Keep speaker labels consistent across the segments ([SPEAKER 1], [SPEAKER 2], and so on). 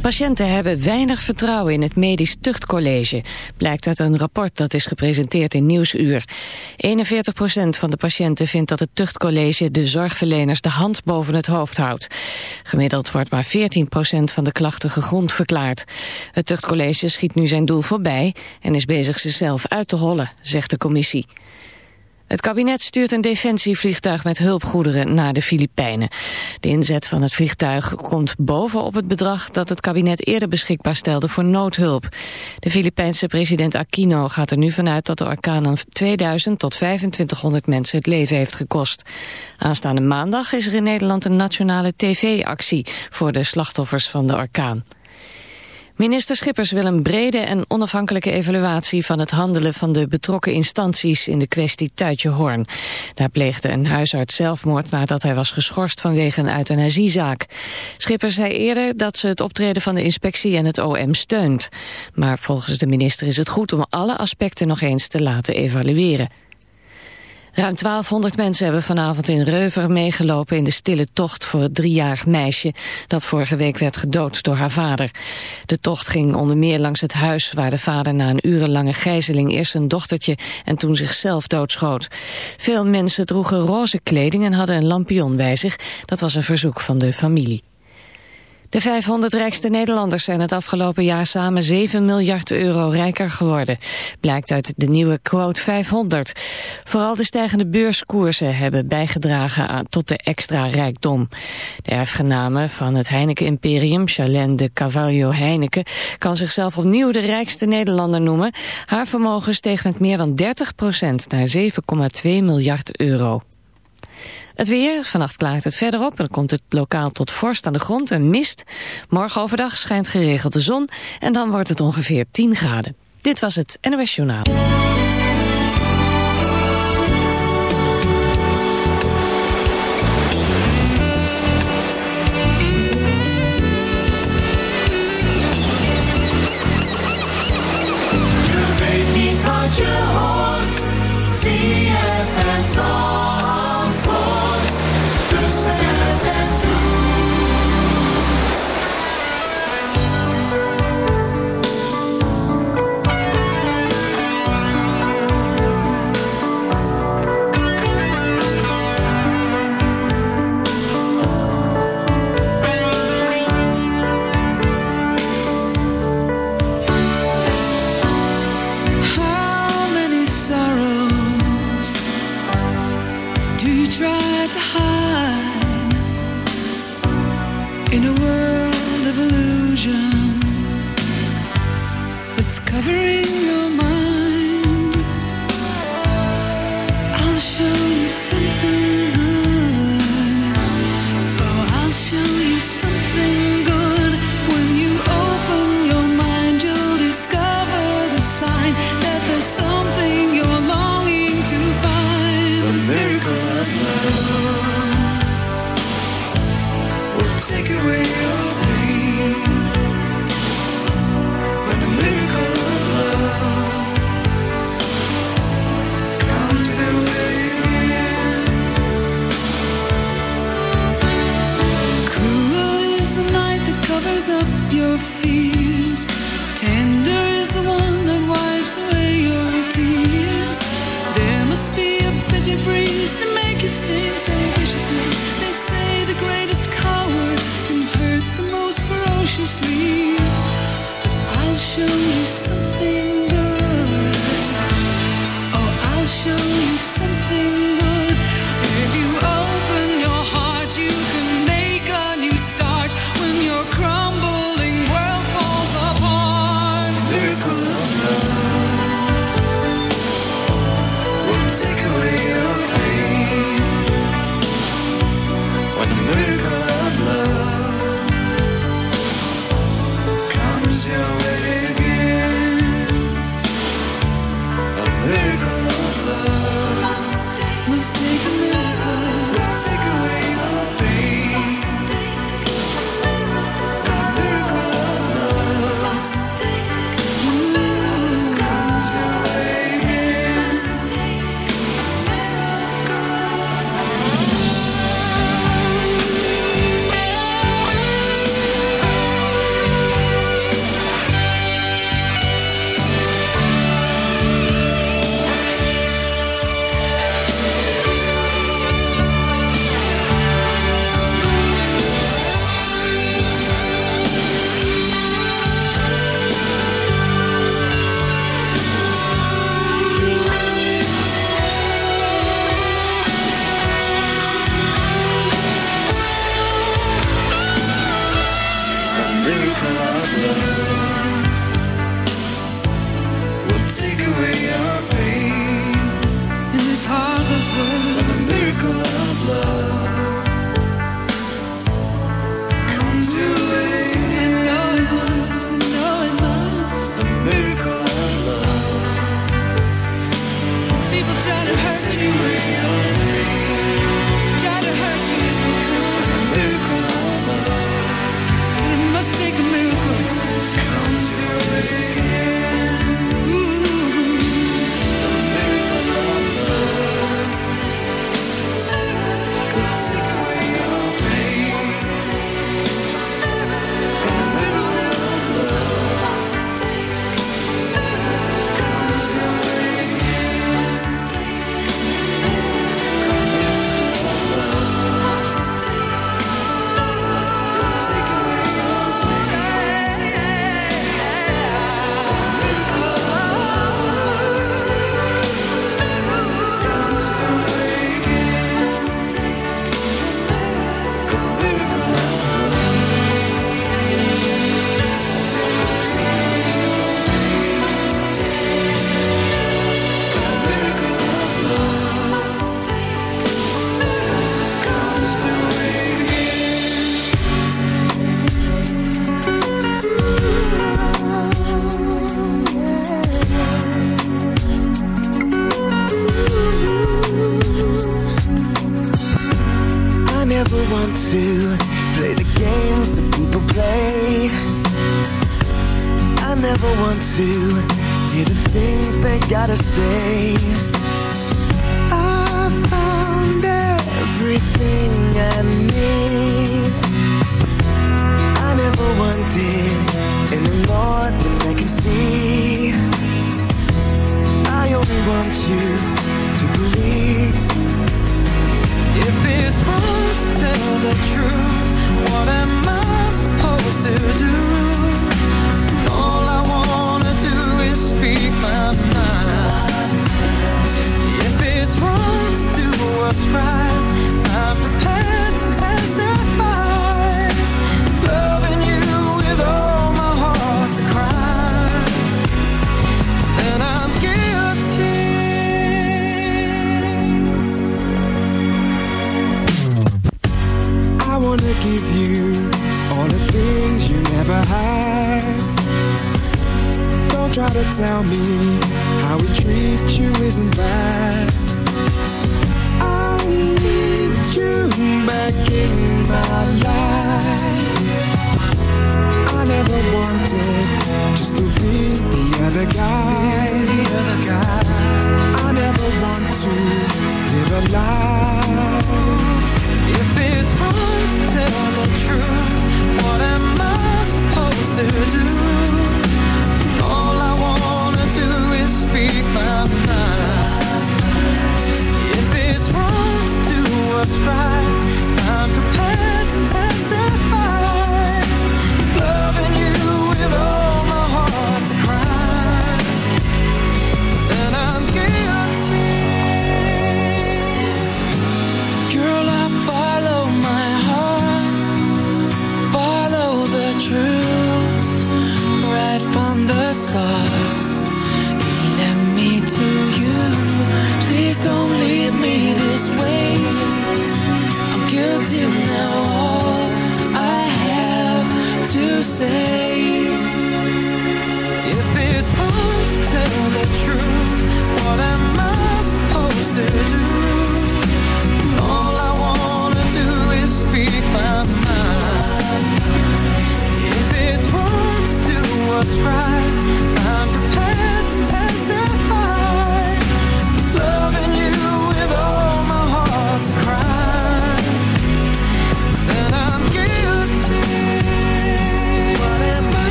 [SPEAKER 1] Patiënten hebben weinig vertrouwen in het Medisch Tuchtcollege. Blijkt uit een rapport dat is gepresenteerd in Nieuwsuur. 41% van de patiënten vindt dat het Tuchtcollege de zorgverleners de hand boven het hoofd houdt. Gemiddeld wordt maar 14% van de klachten gegrond verklaard. Het Tuchtcollege schiet nu zijn doel voorbij en is bezig zichzelf uit te hollen, zegt de commissie. Het kabinet stuurt een defensievliegtuig met hulpgoederen naar de Filipijnen. De inzet van het vliegtuig komt bovenop het bedrag dat het kabinet eerder beschikbaar stelde voor noodhulp. De Filipijnse president Aquino gaat er nu vanuit dat de orkaan aan 2000 tot 2500 mensen het leven heeft gekost. Aanstaande maandag is er in Nederland een nationale tv-actie voor de slachtoffers van de orkaan. Minister Schippers wil een brede en onafhankelijke evaluatie van het handelen van de betrokken instanties in de kwestie Tuitje Hoorn. Daar pleegde een huisarts zelfmoord nadat hij was geschorst vanwege een euthanasiezaak. Schippers zei eerder dat ze het optreden van de inspectie en het OM steunt. Maar volgens de minister is het goed om alle aspecten nog eens te laten evalueren. Ruim 1200 mensen hebben vanavond in Reuver meegelopen in de stille tocht voor het driejarig meisje dat vorige week werd gedood door haar vader. De tocht ging onder meer langs het huis waar de vader na een urenlange gijzeling eerst zijn dochtertje en toen zichzelf doodschoot. Veel mensen droegen roze kleding en hadden een lampion bij zich. Dat was een verzoek van de familie. De 500 rijkste Nederlanders zijn het afgelopen jaar samen 7 miljard euro rijker geworden. Blijkt uit de nieuwe quote 500. Vooral de stijgende beurskoersen hebben bijgedragen aan, tot de extra rijkdom. De erfgename van het Heineken-imperium, Chalène de Cavallo Heineken, kan zichzelf opnieuw de rijkste Nederlander noemen. Haar vermogen steeg met meer dan 30 procent naar 7,2 miljard euro. Het weer, vannacht klaart het verder op en dan komt het lokaal tot vorst aan de grond en mist. Morgen overdag schijnt geregeld de zon en dan wordt het ongeveer 10 graden. Dit was het NOS Journaal.
[SPEAKER 2] Was wrong to do was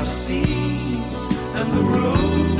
[SPEAKER 3] I've seen and the
[SPEAKER 4] road.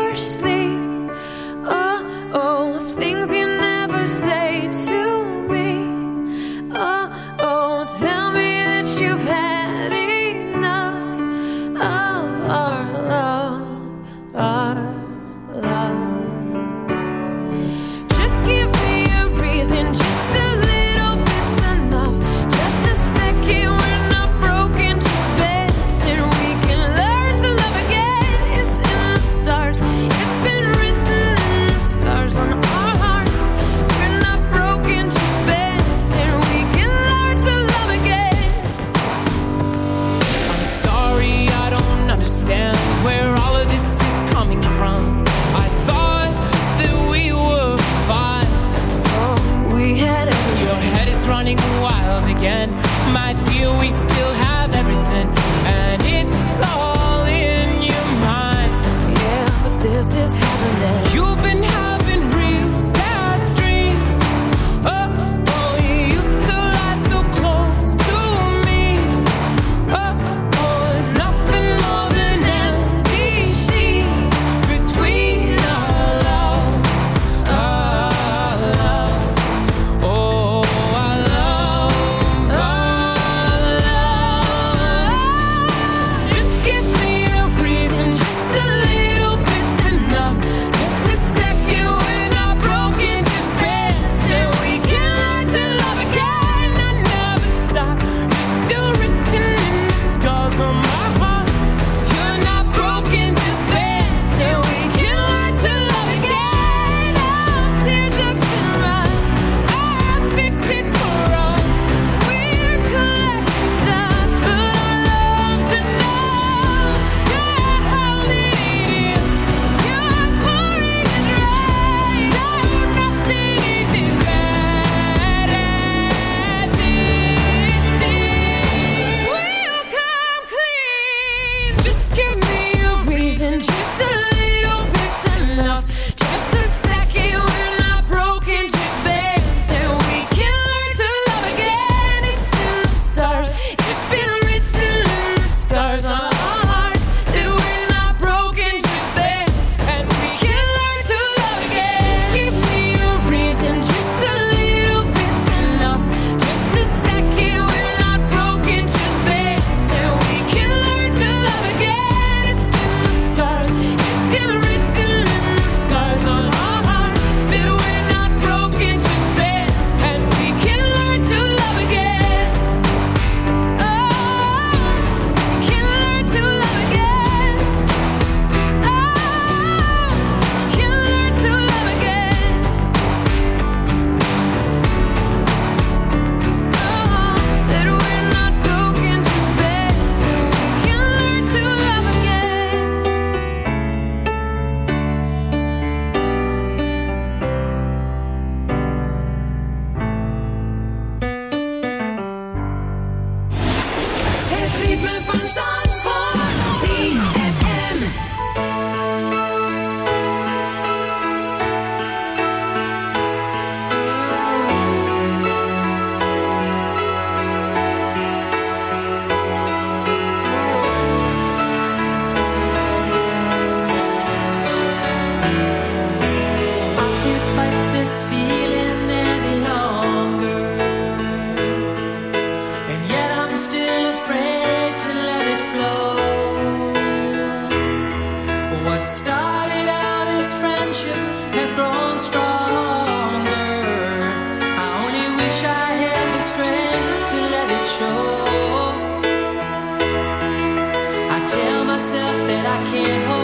[SPEAKER 4] I can't hold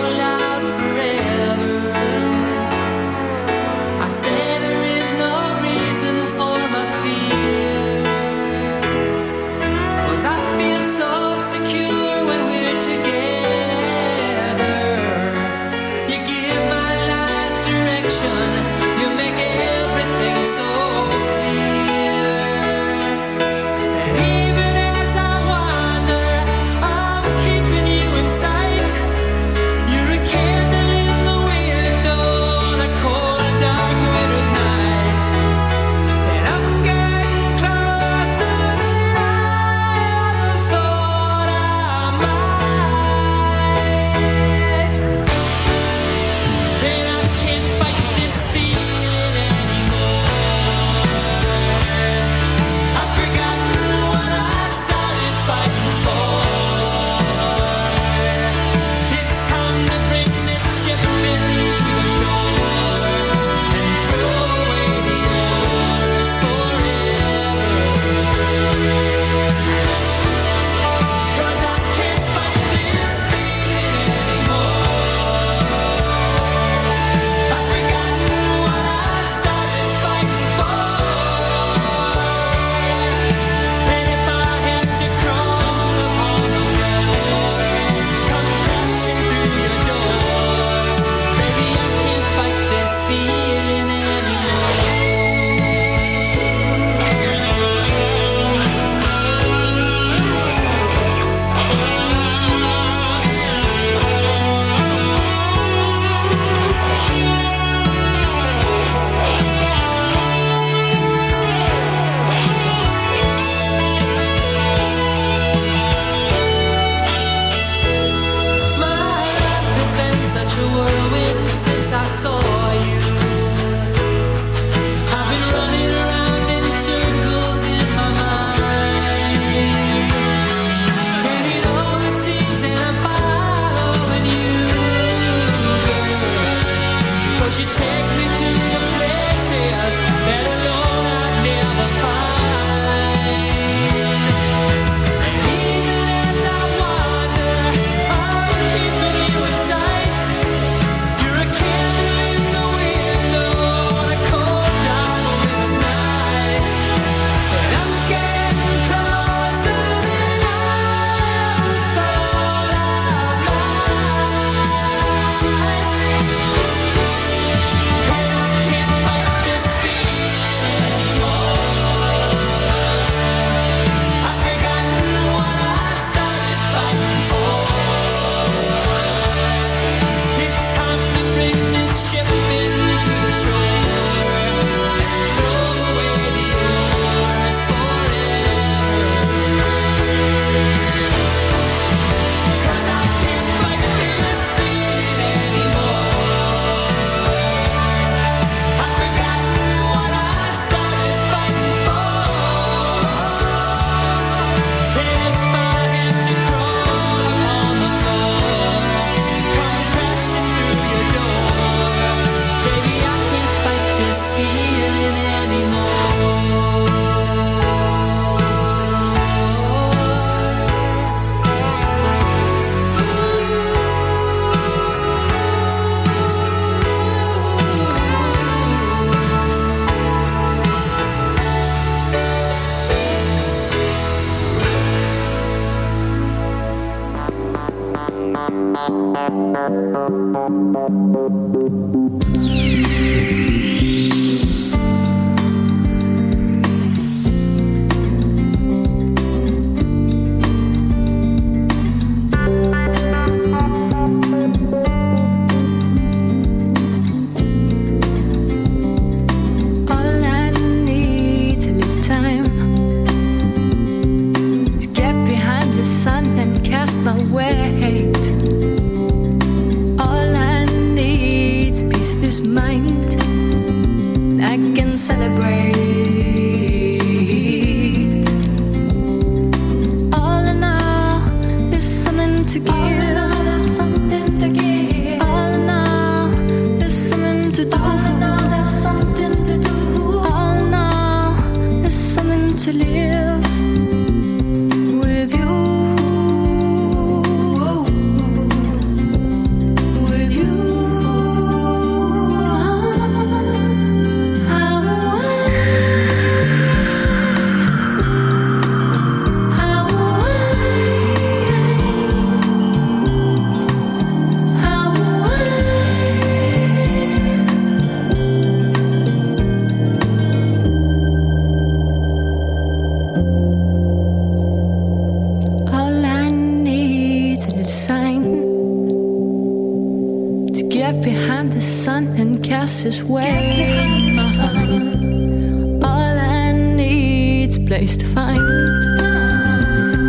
[SPEAKER 4] place to find.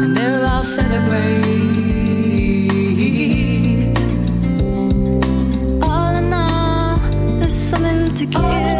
[SPEAKER 4] And there I'll celebrate. All in all, there's something to give.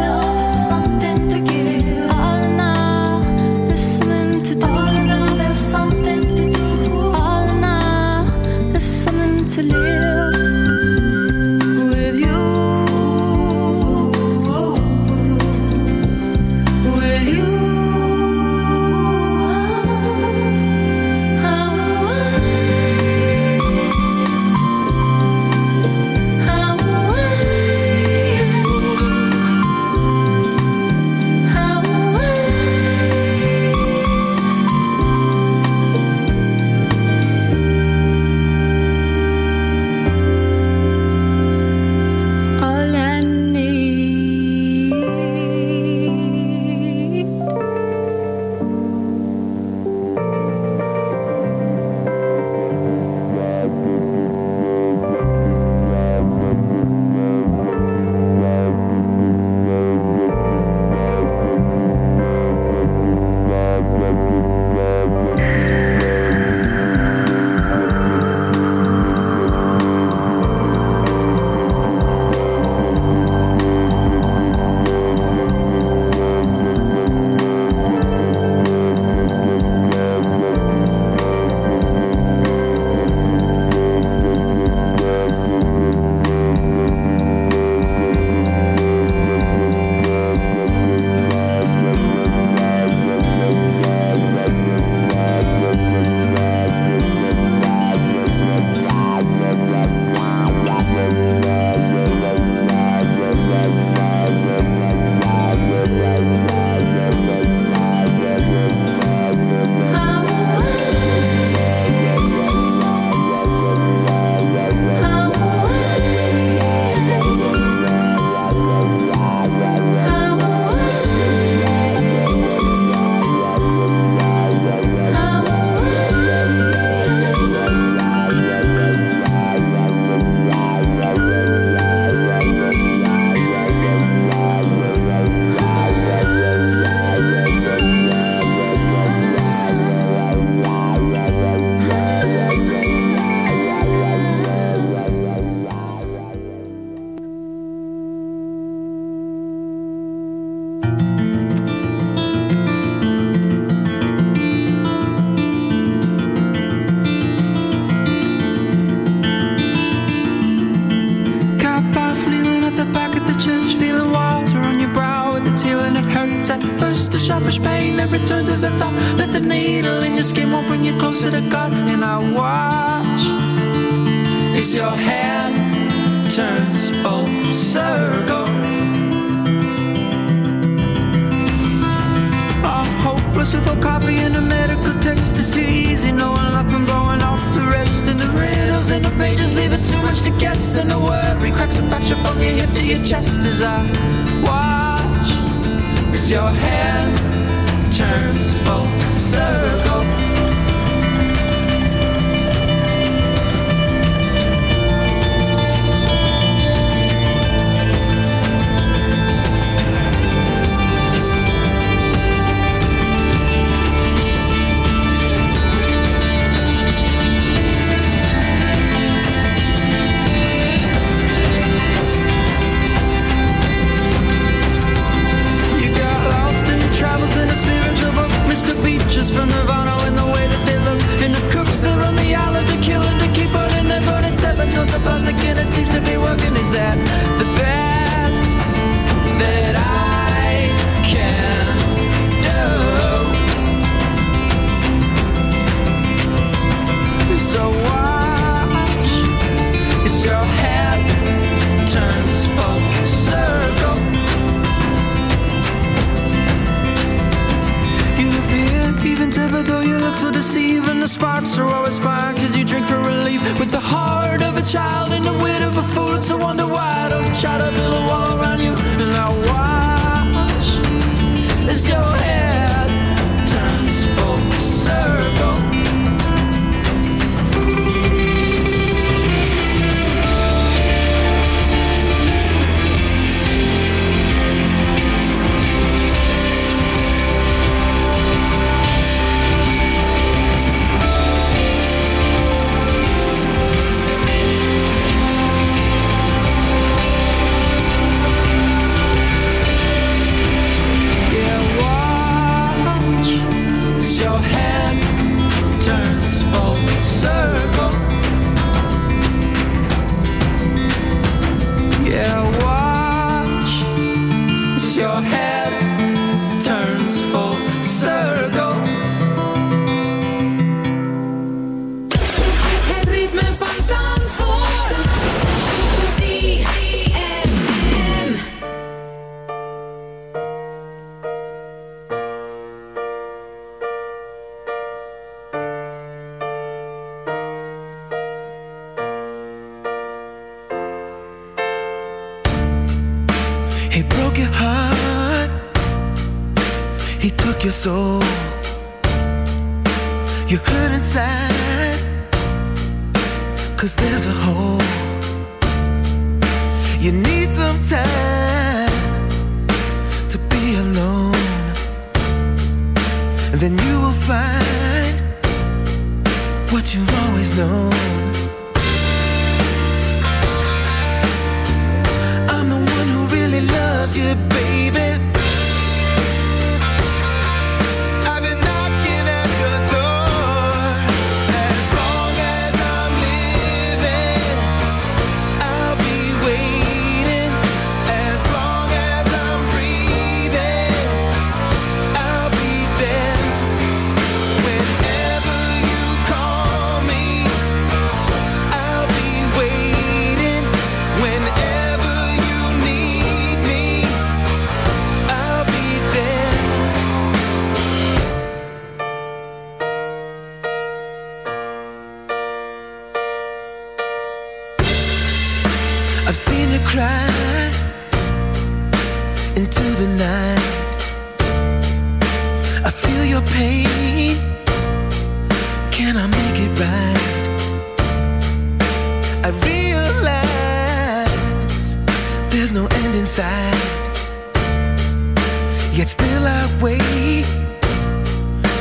[SPEAKER 4] Yet still I wait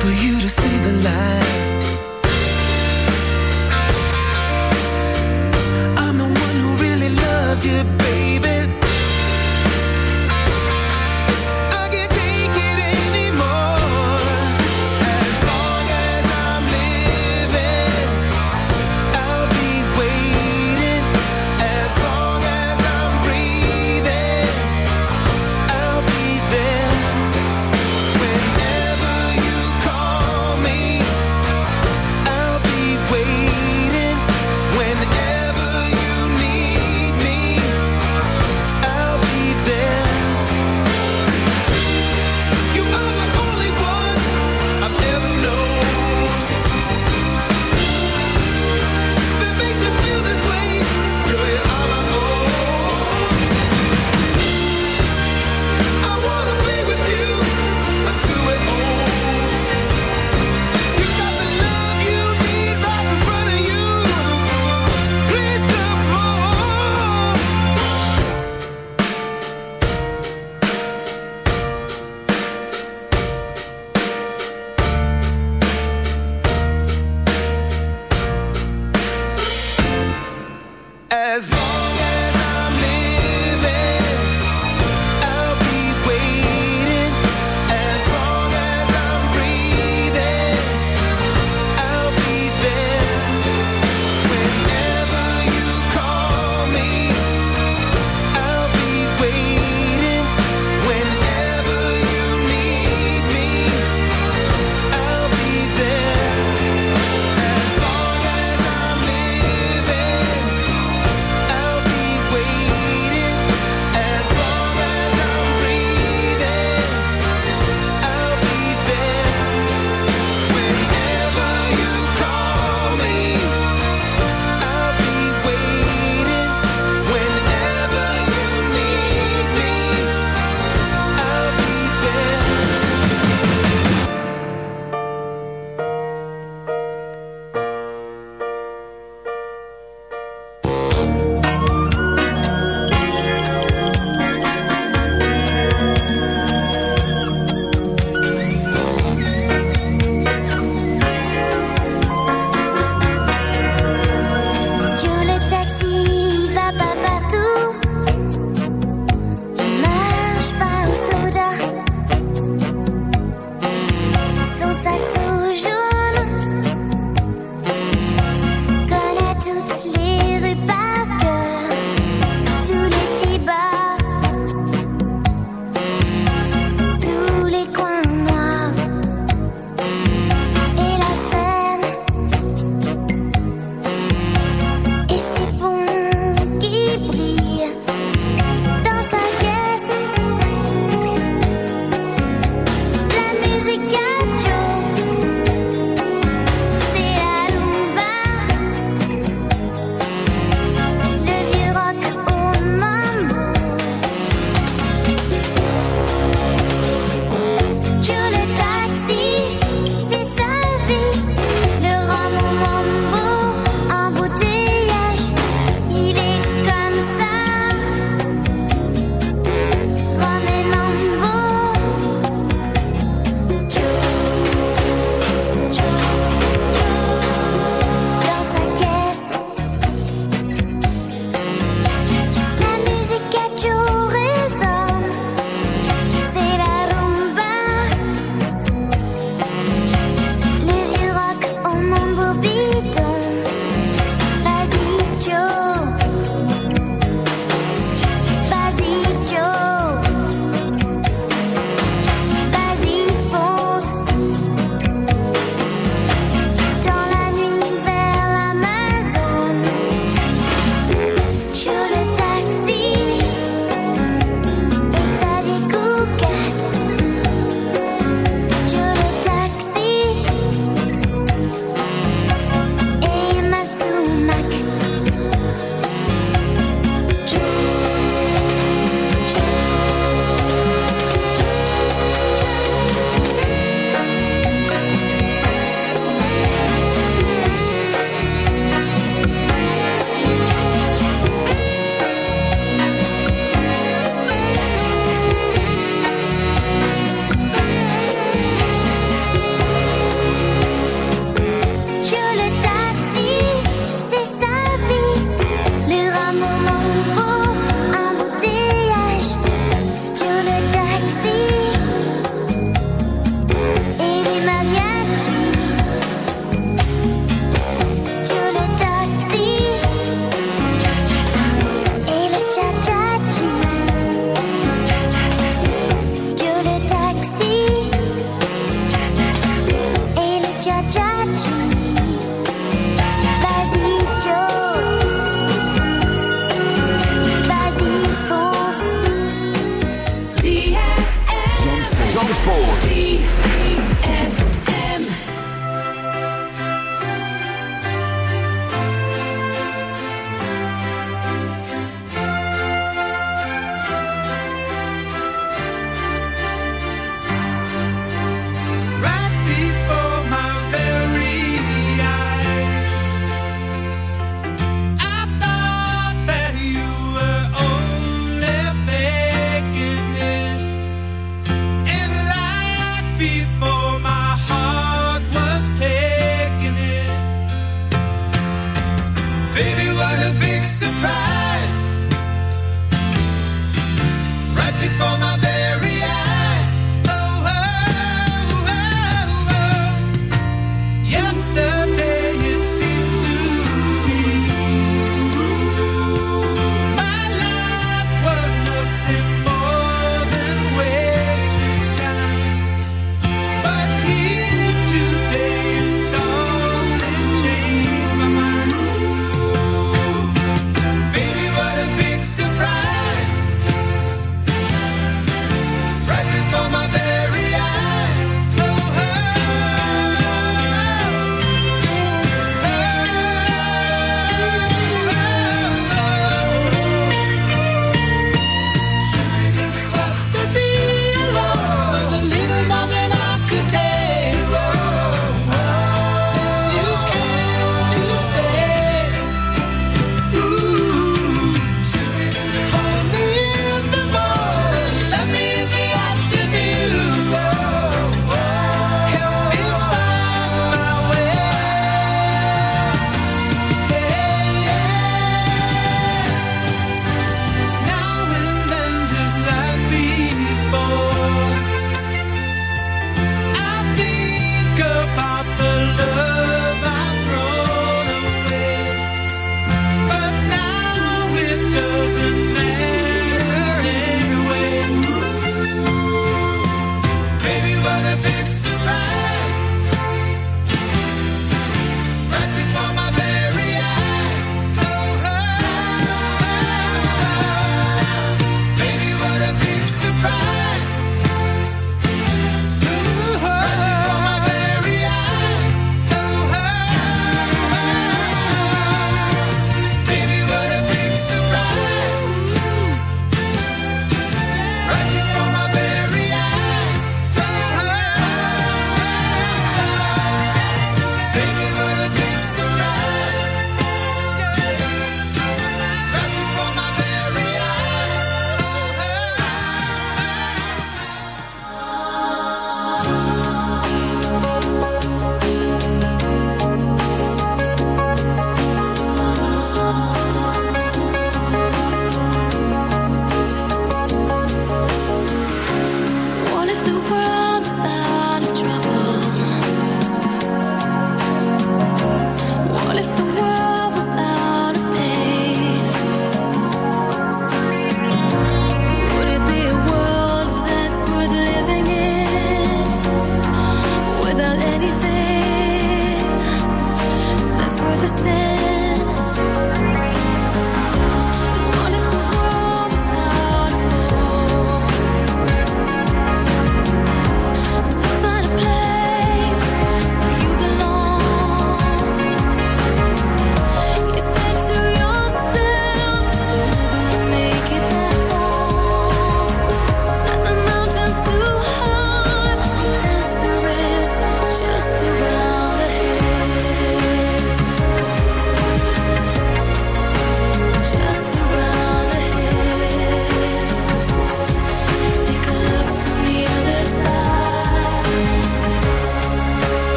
[SPEAKER 4] for you to see the light. I'm the one who really loves you, baby.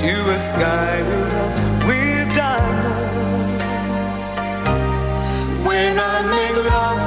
[SPEAKER 4] to a sky
[SPEAKER 5] lit up with diamonds. When I make love.